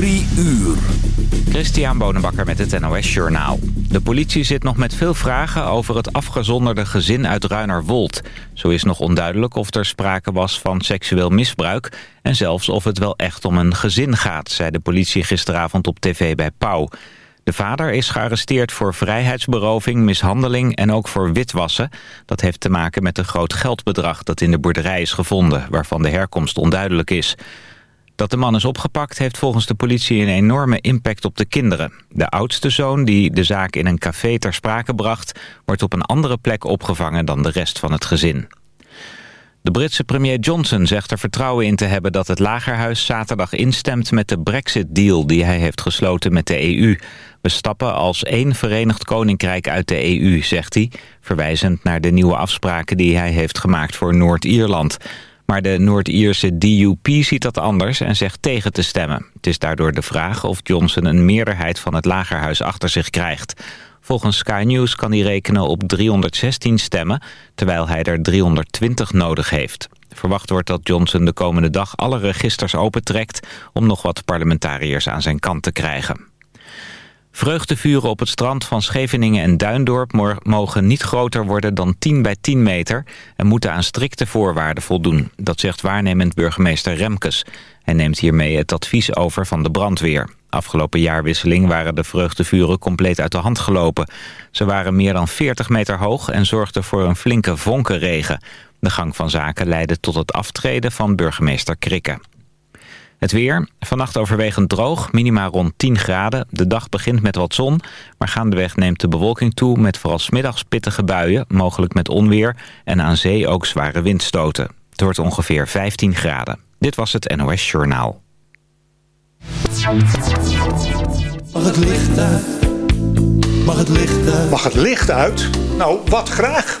Drie uur. Christian Bonenbakker met het NOS Journaal. De politie zit nog met veel vragen over het afgezonderde gezin uit Ruinerwold. Zo is nog onduidelijk of er sprake was van seksueel misbruik... en zelfs of het wel echt om een gezin gaat... zei de politie gisteravond op tv bij Pauw. De vader is gearresteerd voor vrijheidsberoving, mishandeling en ook voor witwassen. Dat heeft te maken met een groot geldbedrag dat in de boerderij is gevonden... waarvan de herkomst onduidelijk is... Dat de man is opgepakt heeft volgens de politie een enorme impact op de kinderen. De oudste zoon, die de zaak in een café ter sprake bracht... wordt op een andere plek opgevangen dan de rest van het gezin. De Britse premier Johnson zegt er vertrouwen in te hebben dat het Lagerhuis zaterdag instemt met de Brexit-deal die hij heeft gesloten met de EU. We stappen als één verenigd koninkrijk uit de EU, zegt hij, verwijzend naar de nieuwe afspraken die hij heeft gemaakt voor Noord-Ierland. Maar de Noord-Ierse DUP ziet dat anders en zegt tegen te stemmen. Het is daardoor de vraag of Johnson een meerderheid van het lagerhuis achter zich krijgt. Volgens Sky News kan hij rekenen op 316 stemmen, terwijl hij er 320 nodig heeft. Verwacht wordt dat Johnson de komende dag alle registers opentrekt... om nog wat parlementariërs aan zijn kant te krijgen. Vreugdevuren op het strand van Scheveningen en Duindorp mogen niet groter worden dan 10 bij 10 meter en moeten aan strikte voorwaarden voldoen. Dat zegt waarnemend burgemeester Remkes. Hij neemt hiermee het advies over van de brandweer. Afgelopen jaarwisseling waren de vreugdevuren compleet uit de hand gelopen. Ze waren meer dan 40 meter hoog en zorgden voor een flinke vonkenregen. De gang van zaken leidde tot het aftreden van burgemeester Krikke. Het weer, vannacht overwegend droog, minima rond 10 graden. De dag begint met wat zon, maar gaandeweg neemt de bewolking toe... met vooral smiddags pittige buien, mogelijk met onweer... en aan zee ook zware windstoten. Het wordt ongeveer 15 graden. Dit was het NOS Journaal. Mag het licht uit? Mag het licht uit? Mag het licht uit? Nou, wat graag.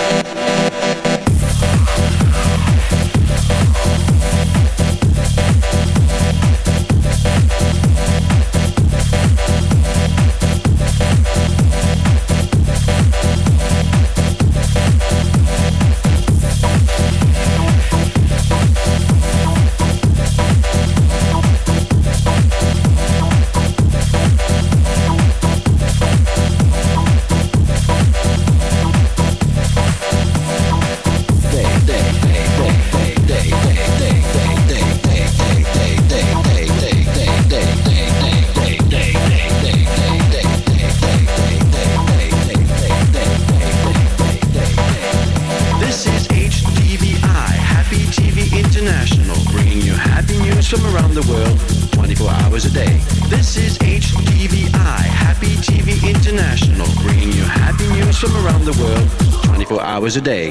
Hours a day.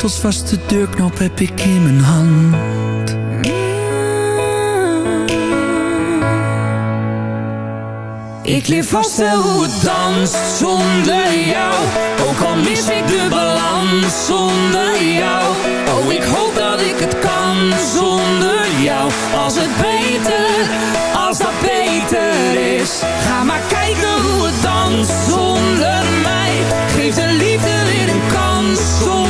sleutels vaste deurknop heb ik in mijn hand. Ik leer vast wel hoe het danst zonder jou. Ook al mis ik de balans zonder jou. Oh, ik hoop dat ik het kan zonder jou. Als het beter, als dat beter is. Ga maar kijken hoe het danst zonder mij. Geef de liefde weer een kans zonder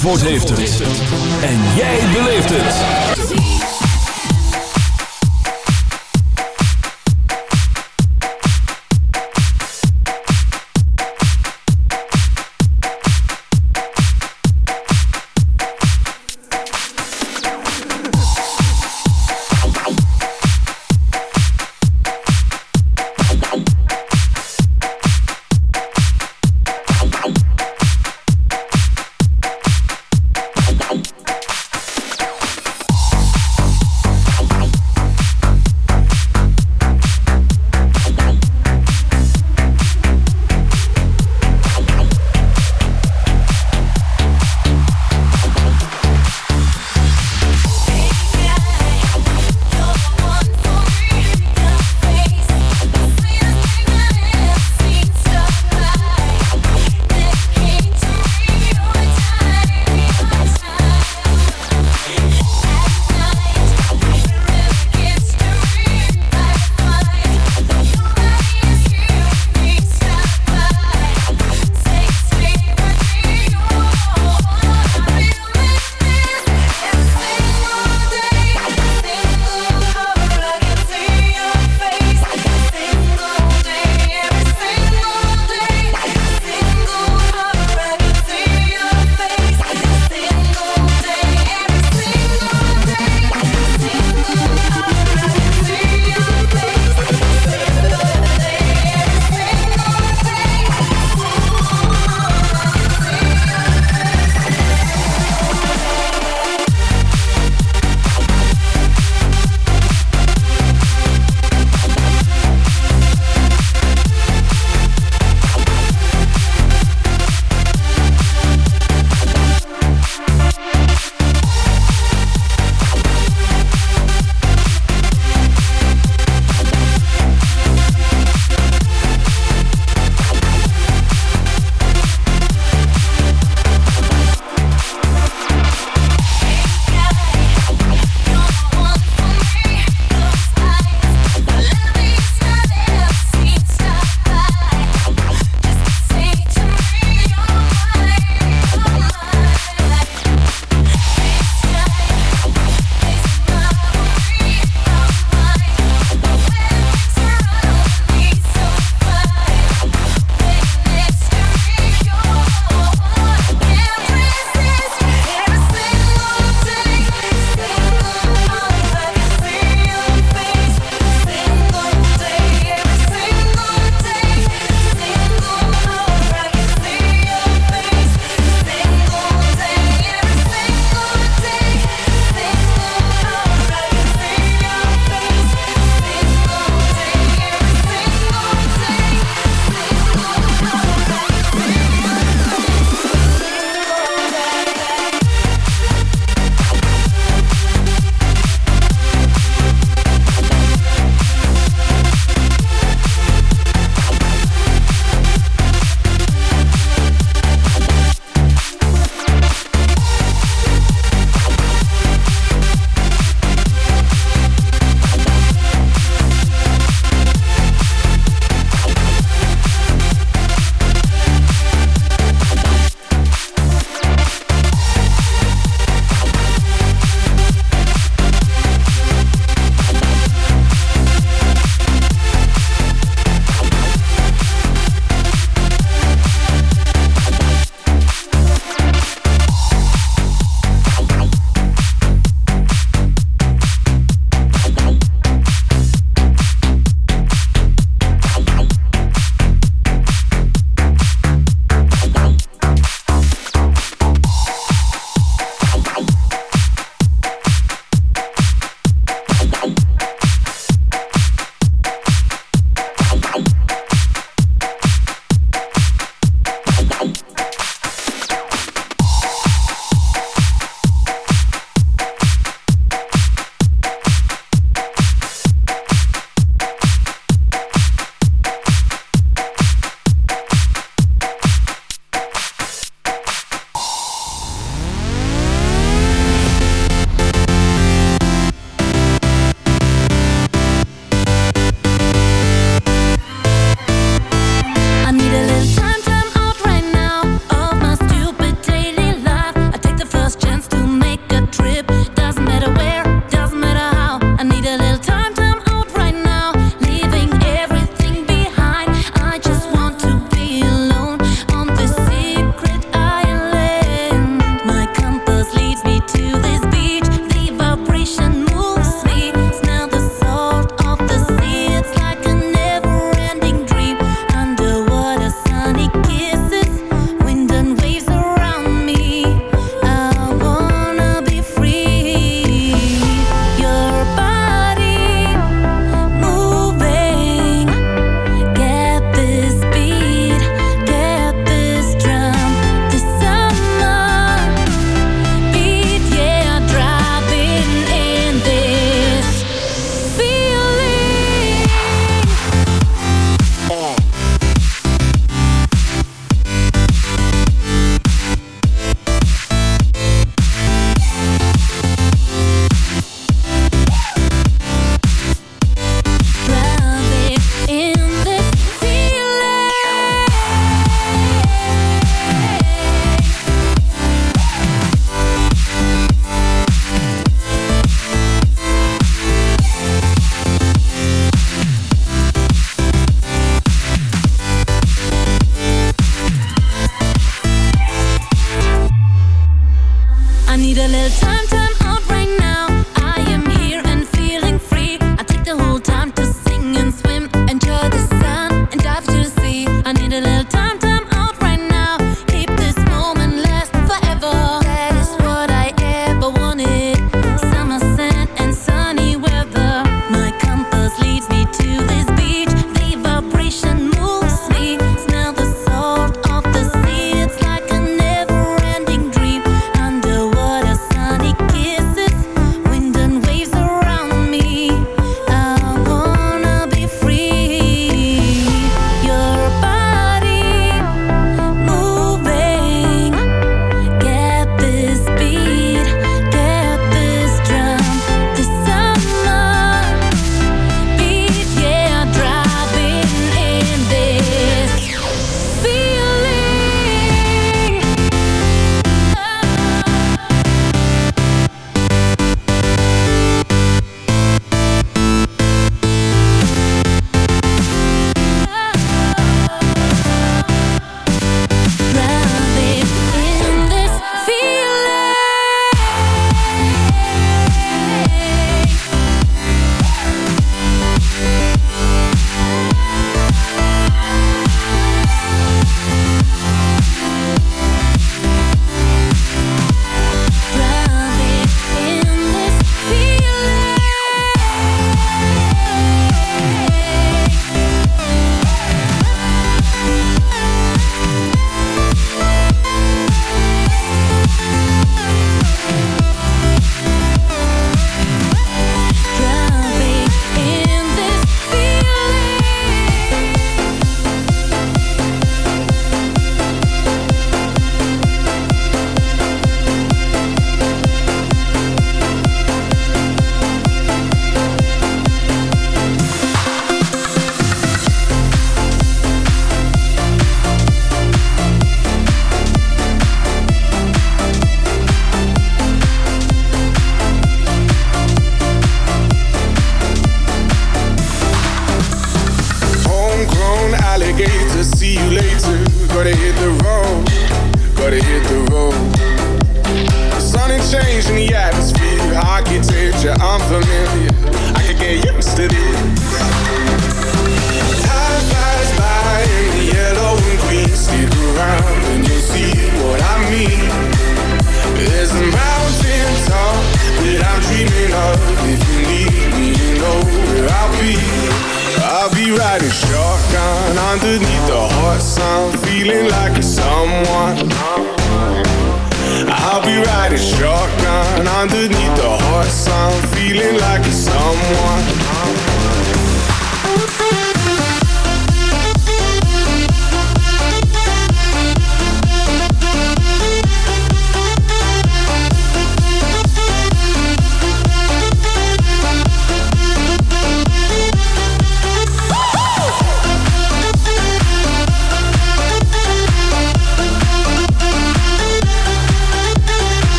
Zandvoort heeft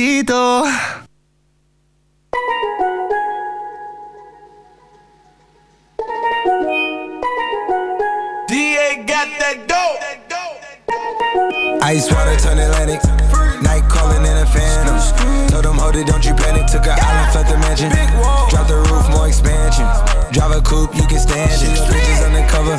Despacito DA got that dope. Ice water turn Atlantic. Night calling in a phantom. Told them, hold it, don't you panic. Took a island, left the mansion. Drop the roof, more expansion. Drive a coupe, you can stand it. Bitches undercover.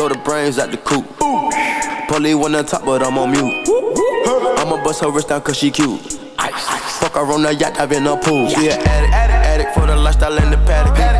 Blow the brains out the coop. Polly one on top, but I'm on mute. I'ma bust her wrist down cause she cute. Fuck her on the yacht, I've in the pool. She an addict, addict, addict for the lifestyle and the paddock.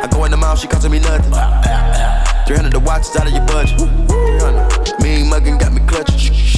I go in the mouth, she costing me nothing. 300 the watch is out of your budget. Mean muggin' got me clutching.